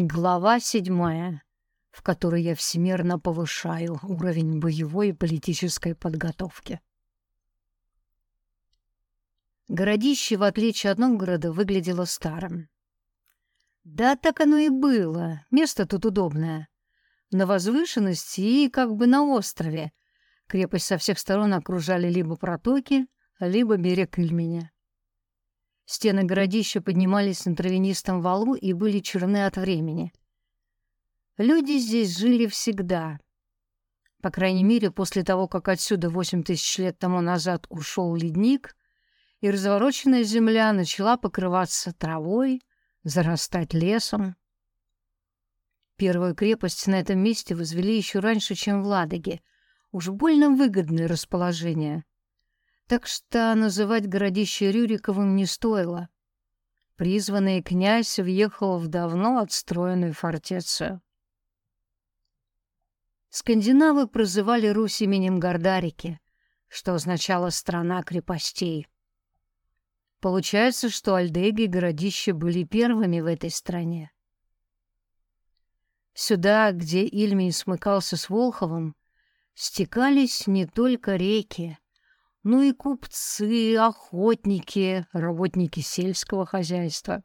Глава седьмая, в которой я всемерно повышаю уровень боевой и политической подготовки. Городище, в отличие от Новгорода, выглядело старым. Да, так оно и было. Место тут удобное. На возвышенности и как бы на острове. Крепость со всех сторон окружали либо протоки, либо берег Ильменя. Стены городища поднимались на травянистом валу и были черны от времени. Люди здесь жили всегда. По крайней мере, после того, как отсюда восемь тысяч лет тому назад ушел ледник, и развороченная земля начала покрываться травой, зарастать лесом. Первую крепость на этом месте возвели еще раньше, чем в Ладоге. Уж больно выгодное расположение. Так что называть городище Рюриковым не стоило. Призванный князь въехал в давно отстроенную фортецию. Скандинавы прозывали Русь именем Гордарики, что означало «страна крепостей». Получается, что Альдеги и городища были первыми в этой стране. Сюда, где Ильмень смыкался с Волховым, стекались не только реки, ну и купцы, охотники, работники сельского хозяйства.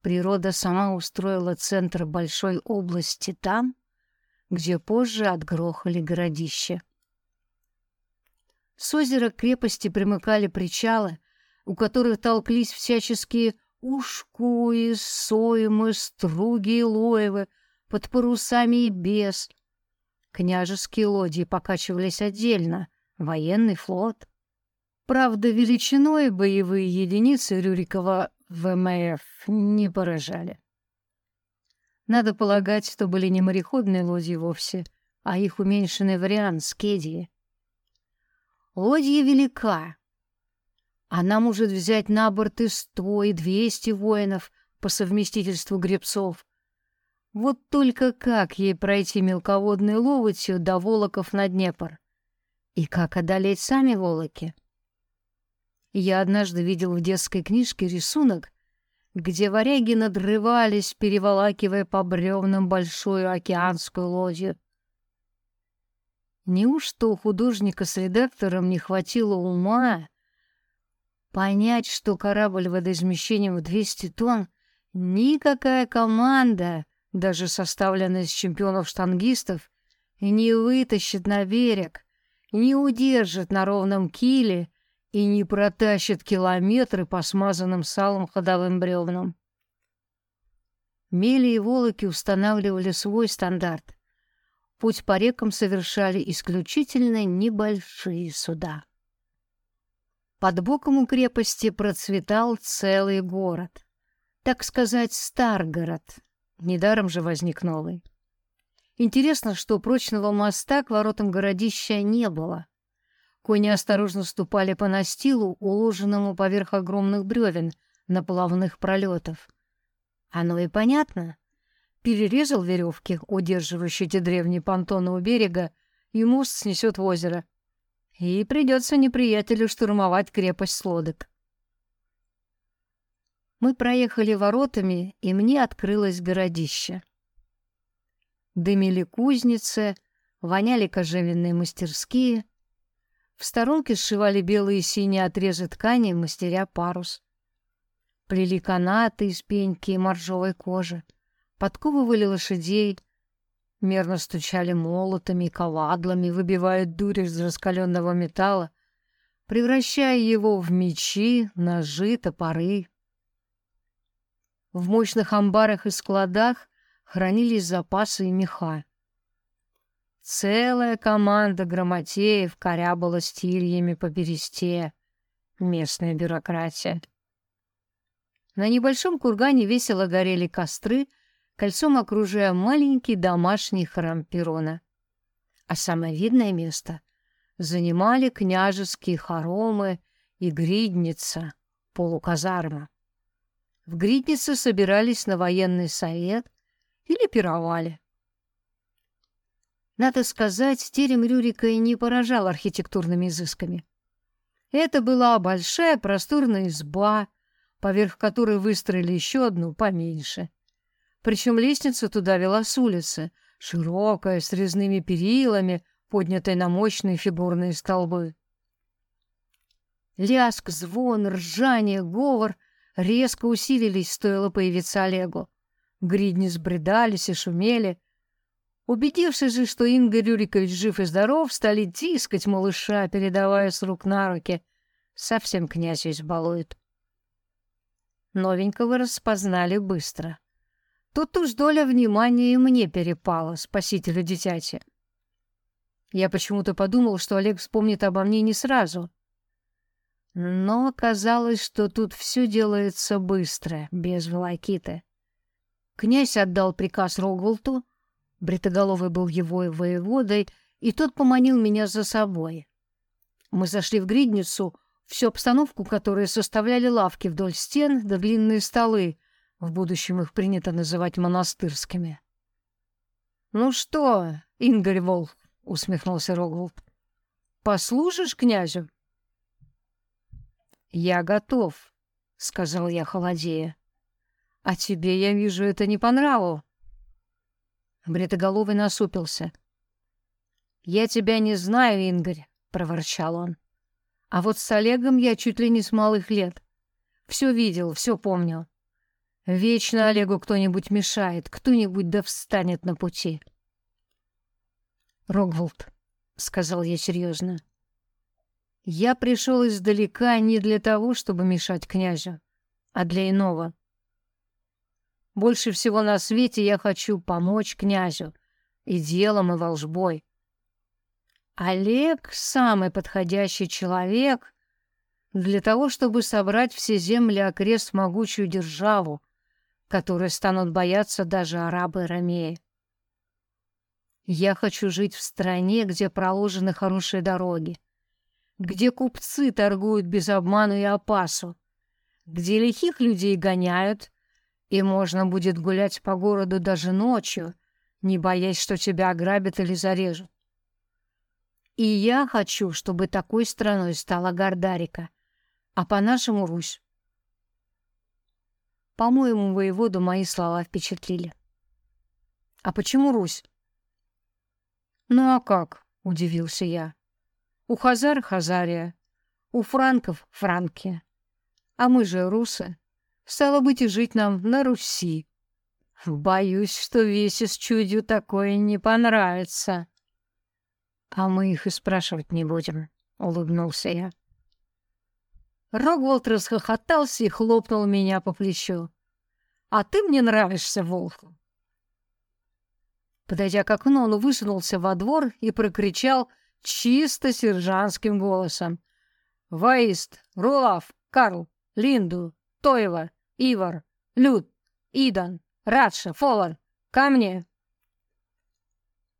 Природа сама устроила центр большой области там, где позже отгрохали городище. С озера к крепости примыкали причалы, у которых толклись всяческие ушкуи, соймы, струги и лоевы, под парусами и без. Княжеские лодьи покачивались отдельно, военный флот. Правда, величиной боевые единицы Рюрикова ВМФ не поражали. Надо полагать, что были не мореходные лодьи вовсе, а их уменьшенный вариант — скедии. Лодья велика. Она может взять на борт и сто, и двести воинов по совместительству гребцов. Вот только как ей пройти мелководной ловотью до Волоков на Днепр? И как одолеть сами волоки? Я однажды видел в детской книжке рисунок, где варяги надрывались, переволакивая по бревнам большую океанскую лодью. Неужто у художника с редактором не хватило ума понять, что корабль водоизмещением в 200 тонн никакая команда, даже составленная из чемпионов-штангистов, не вытащит на берег, не удержит на ровном киле и не протащит километры по смазанным салом ходовым бревнам. Мели и Волоки устанавливали свой стандарт. Путь по рекам совершали исключительно небольшие суда. Под боком у крепости процветал целый город. Так сказать, Старгород. Недаром же возник новый. Интересно, что прочного моста к воротам городища не было. Кони осторожно ступали по настилу, уложенному поверх огромных бревен на плавных пролетов. Оно и понятно. Перерезал веревки, удерживающие эти древние понтоны у берега, и мост снесет в озеро. И придется неприятелю штурмовать крепость с лодок. Мы проехали воротами, и мне открылось городище. Дымили кузницы, воняли кожевенные мастерские. В сторонке сшивали белые и синие отрезы ткани, мастеря парус. Плели канаты из пеньки и моржовой кожи. Подковывали лошадей, мерно стучали молотами и ковадлами, выбивая дурь из раскаленного металла, превращая его в мечи, ножи, топоры. В мощных амбарах и складах хранились запасы и меха. Целая команда грамотеев корябала стильями по бересте. Местная бюрократия. На небольшом кургане весело горели костры, кольцом окружая маленький домашний храм Перона. А самое видное место занимали княжеские хоромы и гридница, полуказарма. В гриднице собирались на военный совет, или пировали. Надо сказать, терем Рюрика и не поражал архитектурными изысками. Это была большая просторная изба, поверх которой выстроили еще одну поменьше. Причем лестница туда вела с улицы, широкая, с резными перилами, поднятой на мощные фигурные столбы. Ляск, звон, ржание, говор резко усилились, стоило появиться Олегу. Гридни сбредались и шумели. Убедившись же, что Инга Рюрикович жив и здоров, стали тискать малыша, передавая с рук на руки. Совсем князь избалует. Новенького распознали быстро. Тут уж доля внимания и мне перепала, спасителю дитяти. Я почему-то подумал, что Олег вспомнит обо мне не сразу. Но оказалось, что тут все делается быстро, без волокиты. Князь отдал приказ Рогволту, Бритоголовый был его воеводой, и тот поманил меня за собой. Мы зашли в гридницу, всю обстановку которой составляли лавки вдоль стен да длинные столы, в будущем их принято называть монастырскими. «Ну что, Ингорь Волх?» — усмехнулся Рогволд. «Послужишь князю?» «Я готов», — сказал я холодея. «А тебе, я вижу, это не по нраву». Бретоголовый насупился. «Я тебя не знаю, Ингорь», — проворчал он. «А вот с Олегом я чуть ли не с малых лет. Все видел, все помнил. Вечно Олегу кто-нибудь мешает, кто-нибудь да встанет на пути». «Рогволд», — сказал я серьезно, — я пришел издалека не для того, чтобы мешать князю, а для иного. Больше всего на свете я хочу помочь князю и делом, и волжбой. Олег — самый подходящий человек для того, чтобы собрать все земли окрест могучую державу, которой станут бояться даже арабы и ромеи. Я хочу жить в стране, где проложены хорошие дороги, где купцы торгуют без обмана и опасу, где лихих людей гоняют, и можно будет гулять по городу даже ночью, не боясь, что тебя ограбят или зарежут. И я хочу, чтобы такой страной стала Гордарика, а по-нашему Русь. По-моему, воеводу мои слова впечатлили. А почему Русь? Ну а как? удивился я. У хазар — Хазария, у франков — Франки. А мы же русы. Стало быть, и жить нам на Руси. Боюсь, что весе чудью такое не понравится. А мы их и спрашивать не будем, — улыбнулся я. Рогволд расхохотался и хлопнул меня по плечу. «А ты мне нравишься, Волху!» Подойдя к окну, он высунулся во двор и прокричал — чисто сержантским голосом. «Ваист, Рулав, Карл, Линду, Тоева, Ивар, Люд, Идан, Радша, Фолар, ко мне!»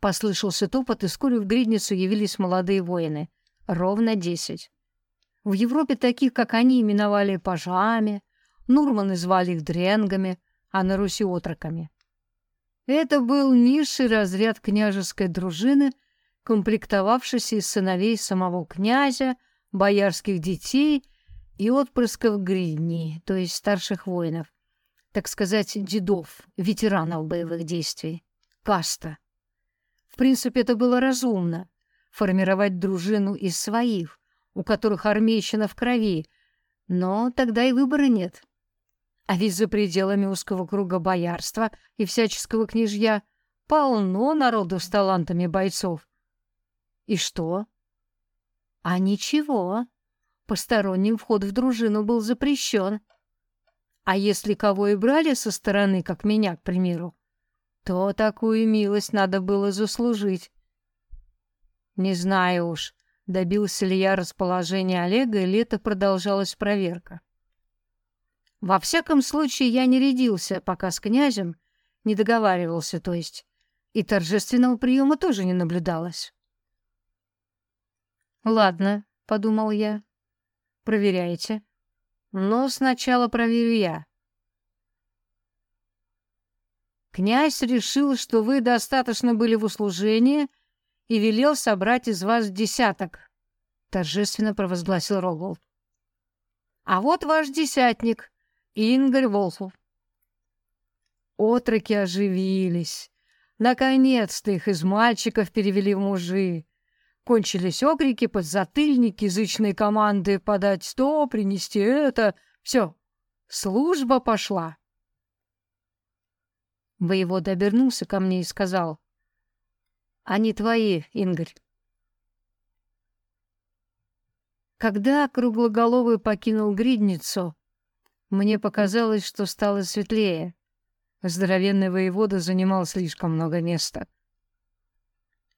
Послышался топот, и вскоре в гридницу явились молодые воины. Ровно десять. В Европе таких, как они, именовали пажами, Нурманы звали их дренгами, а на Руси — отроками. Это был низший разряд княжеской дружины — комплектовавшийся из сыновей самого князя, боярских детей и отпрысков гридни, то есть старших воинов, так сказать, дедов, ветеранов боевых действий, каста. В принципе, это было разумно — формировать дружину из своих, у которых армейщина в крови, но тогда и выбора нет. А ведь за пределами узкого круга боярства и всяческого княжья полно народу с талантами бойцов, и что? А ничего. Посторонним вход в дружину был запрещен. А если кого и брали со стороны, как меня, к примеру, то такую милость надо было заслужить. Не знаю уж, добился ли я расположения Олега, или это продолжалась проверка. Во всяком случае, я не рядился, пока с князем не договаривался, то есть, и торжественного приема тоже не наблюдалось. «Ладно», — подумал я. «Проверяйте. Но сначала проверю я». «Князь решил, что вы достаточно были в услужении и велел собрать из вас десяток», — торжественно провозгласил Рогволд. «А вот ваш десятник, Ингорь Волхов». Отроки оживились. Наконец-то их из мальчиков перевели в мужи. Кончились окрики, подзатыльники, язычные команды подать то, принести это. Все, служба пошла. Воевода обернулся ко мне и сказал, «Они твои, Ингорь». Когда круглоголовый покинул гридницу, мне показалось, что стало светлее. Здоровенный воевода занимал слишком много места.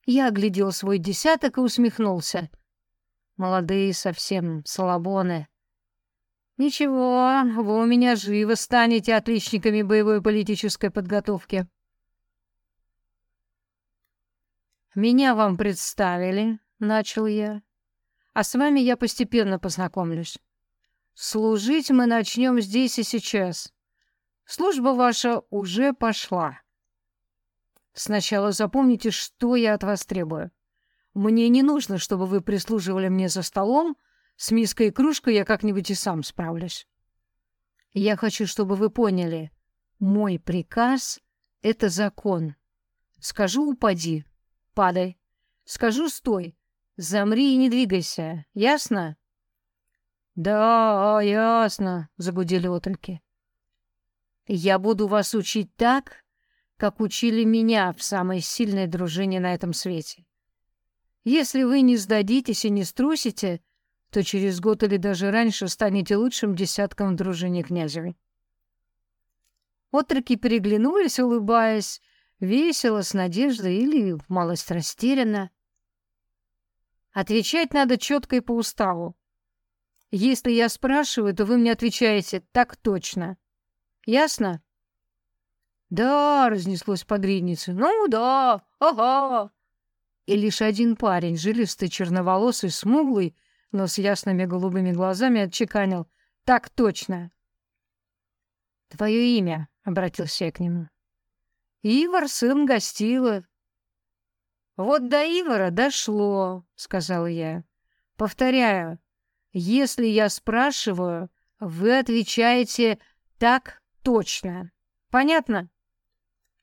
Я оглядел свой десяток и усмехнулся. Молодые совсем, слабоны. Ничего, вы у меня живо станете отличниками боевой политической подготовки. Меня вам представили, начал я. А с вами я постепенно познакомлюсь. Служить мы начнем здесь и сейчас. Служба ваша уже пошла. Сначала запомните, что я от вас требую. Мне не нужно, чтобы вы прислуживали мне за столом. С миской и кружкой я как-нибудь и сам справлюсь. Я хочу, чтобы вы поняли. Мой приказ — это закон. Скажу «упади», падай. Скажу «стой», замри и не двигайся. Ясно? Да, ясно, загудели отроки. Я буду вас учить так, как учили меня в самой сильной дружине на этом свете. Если вы не сдадитесь и не струсите, то через год или даже раньше станете лучшим десятком в дружине князевой. Отроки переглянулись, улыбаясь, весело, с надеждой или малость растерянно. Отвечать надо четко и по уставу. Если я спрашиваю, то вы мне отвечаете «так точно». Ясно? «Да», — разнеслось по гриднице. «Ну да, ага». И лишь один парень, жилистый, черноволосый, смуглый, но с ясными голубыми глазами отчеканил. «Так точно». «Твое имя?» — обратился я к нему. «Ивар, сын Гостила». «Вот до Ивара дошло», — сказал я. «Повторяю, если я спрашиваю, вы отвечаете «так точно». Понятно?»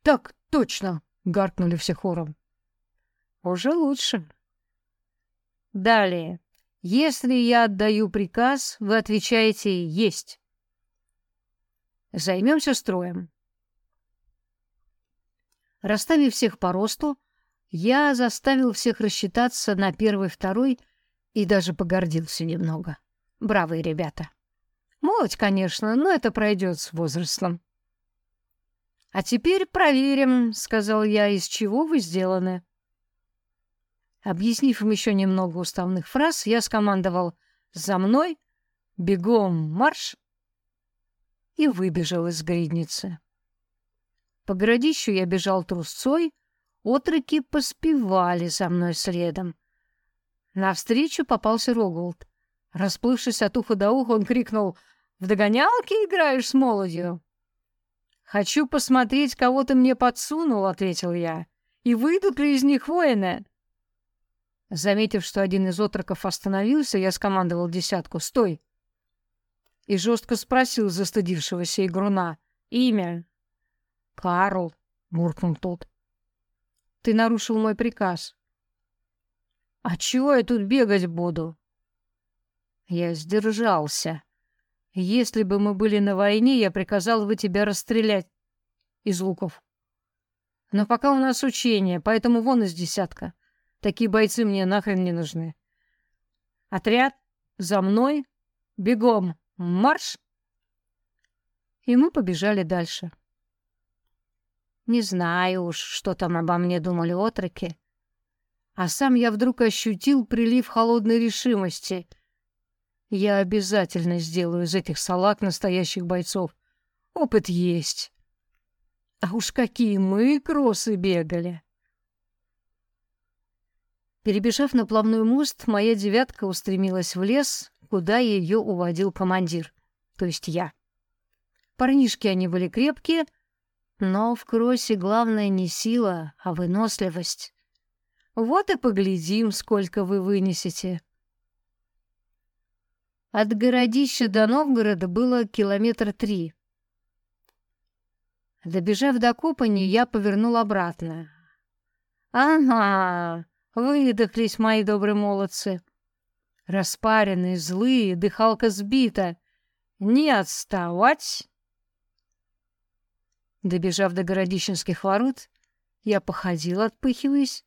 «Так точно!» — гаркнули все хором. «Уже лучше». Далее. Если я отдаю приказ, вы отвечаете «есть». Займемся строем. Расставив всех по росту, я заставил всех рассчитаться на первый, второй и даже погордился немного. Бравые ребята. Молодь, конечно, но это пройдет с возрастом. «А теперь проверим», — сказал я, — «из чего вы сделаны». Объяснив им еще немного уставных фраз, я скомандовал «За мной! Бегом марш!» и выбежал из гридницы. По городищу я бежал трусцой, отроки поспевали за мной следом. Навстречу попался Рогулд. Расплывшись от уха до уха, он крикнул «В догонялки играешь с молодью?» «Хочу посмотреть, кого ты мне подсунул», — ответил я. «И выйдут ли из них воины?» Заметив, что один из отроков остановился, я скомандовал десятку «Стой!» и жестко спросил застыдившегося игруна «Имя?» «Карл», — буркнул тот. «Ты нарушил мой приказ». «А чего я тут бегать буду?» Я сдержался. Если бы мы были на войне, я приказал бы тебя расстрелять из луков. Но пока у нас учение, поэтому вон из десятка. Такие бойцы мне нахрен не нужны. Отряд, за мной, бегом, марш! И мы побежали дальше. Не знаю уж, что там обо мне думали отроки. А сам я вдруг ощутил прилив холодной решимости — я обязательно сделаю из этих салак настоящих бойцов. Опыт есть. А уж какие мы кроссы бегали. Перебежав на плавной мост, моя девятка устремилась в лес, куда ее уводил командир, то есть я. Парнишки они были крепкие, но в кроссе главное не сила, а выносливость. Вот и поглядим, сколько вы вынесете. От городища до Новгорода было километра три. Добежав до купани, я повернул обратно. «Ага, выдохлись мои добрые молодцы. Распаренные, злые, дыхалка сбита. Не отставать!» Добежав до городищенских ворот, я походил, отпыхиваясь,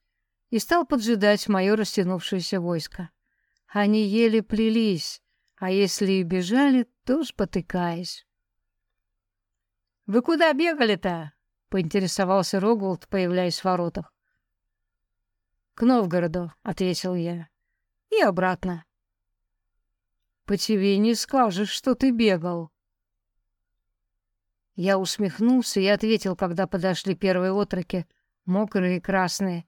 и стал поджидать мое растянувшееся войско. Они еле плелись, а если и бежали, то спотыкаясь. «Вы куда бегали-то?» — поинтересовался Рогволд, появляясь в воротах. «К Новгороду», — ответил я. «И обратно». «По тебе не скажешь, что ты бегал». Я усмехнулся и ответил, когда подошли первые отроки, мокрые и красные.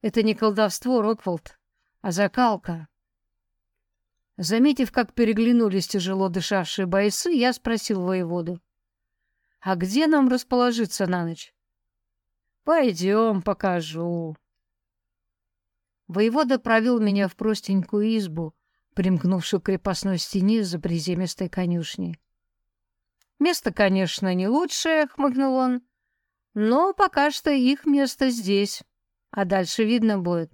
«Это не колдовство, Рокволд, а закалка». Заметив, как переглянулись тяжело дышавшие бойцы, я спросил воеводу. А где нам расположиться на ночь? Пойдем, покажу. Воевода провел меня в простенькую избу, примкнувшую к крепостной стене за приземистой конюшней. Место, конечно, не лучшее, хмыкнул он, но пока что их место здесь, а дальше видно будет.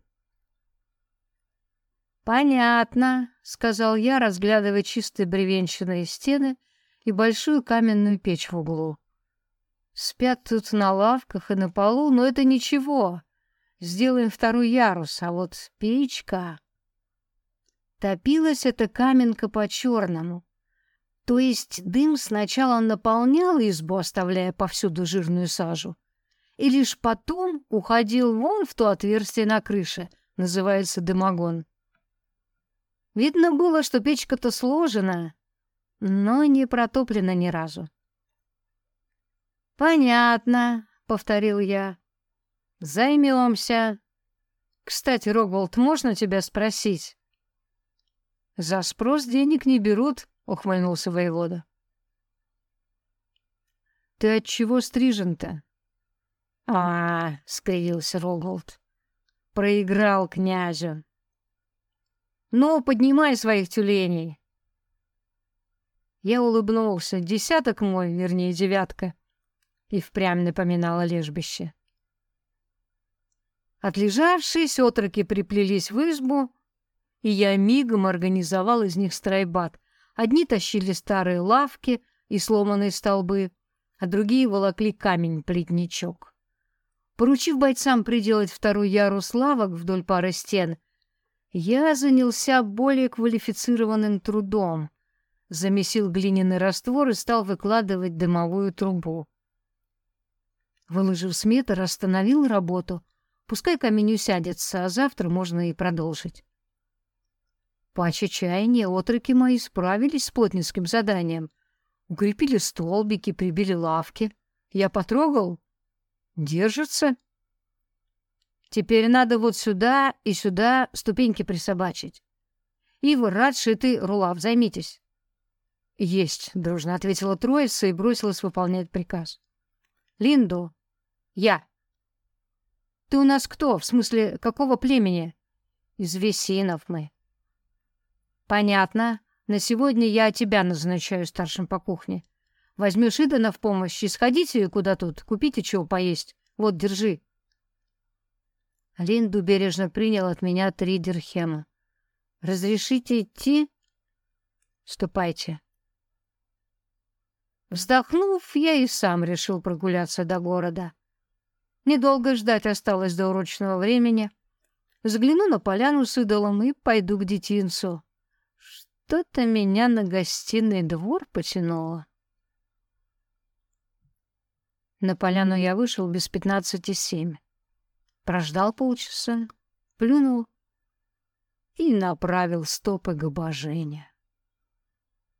Понятно, сказал я, разглядывая чистые бревенчатые стены и большую каменную печь в углу. Спят тут на лавках и на полу, но это ничего. Сделаем второй ярус, а вот печка... Топилась эта каменка по-черному. То есть дым сначала наполнял избу, оставляя повсюду жирную сажу, и лишь потом уходил вон в то отверстие на крыше, называется дымогон. Видно было, что печка-то сложена, но не протоплена ни разу. «Понятно», — повторил я. «Займемся. Кстати, Рогволд, можно тебя спросить?» «За спрос денег не берут», — ухмыльнулся воевода. «Ты от чего стрижен-то?» «А, — скривился Рогволд, — проиграл князю». «Ну, поднимай своих тюленей. Я улыбнулся. Десяток мой, вернее, девятка. И впрямь напоминало лежбище. Отлежавшись, отроки приплелись в избу, и я мигом организовал из них стройбат. Одни тащили старые лавки и сломанные столбы, а другие волокли камень-плетничок. Поручив бойцам приделать второй ярус лавок вдоль пары стен, я занялся более квалифицированным трудом — замесил глиняный раствор и стал выкладывать дымовую трубу. Выложив сметр, остановил работу. Пускай камень усядется, а завтра можно и продолжить. По чаяния отроки мои справились с плотницким заданием. Укрепили столбики, прибили лавки. Я потрогал. Держится. Теперь надо вот сюда и сюда ступеньки присобачить. Ива, Радши, ты, Рулав, займитесь. «Есть», — дружно ответила троица и бросилась выполнять приказ. «Линду, я». «Ты у нас кто? В смысле, какого племени?» «Из Весинов мы». «Понятно. На сегодня я тебя назначаю старшим по кухне. Возьмешь Идана в помощь и сходите куда тут, купите чего поесть. Вот, держи». Линду бережно принял от меня три дирхема. «Разрешите идти?» «Ступайте». Вздохнув, я и сам решил прогуляться до города. Недолго ждать осталось до урочного времени. Взгляну на поляну с идолом и пойду к детинцу. Что-то меня на гостиный двор потянуло. На поляну я вышел без пятнадцати семь. Прождал полчаса, плюнул и направил стопы к обожению.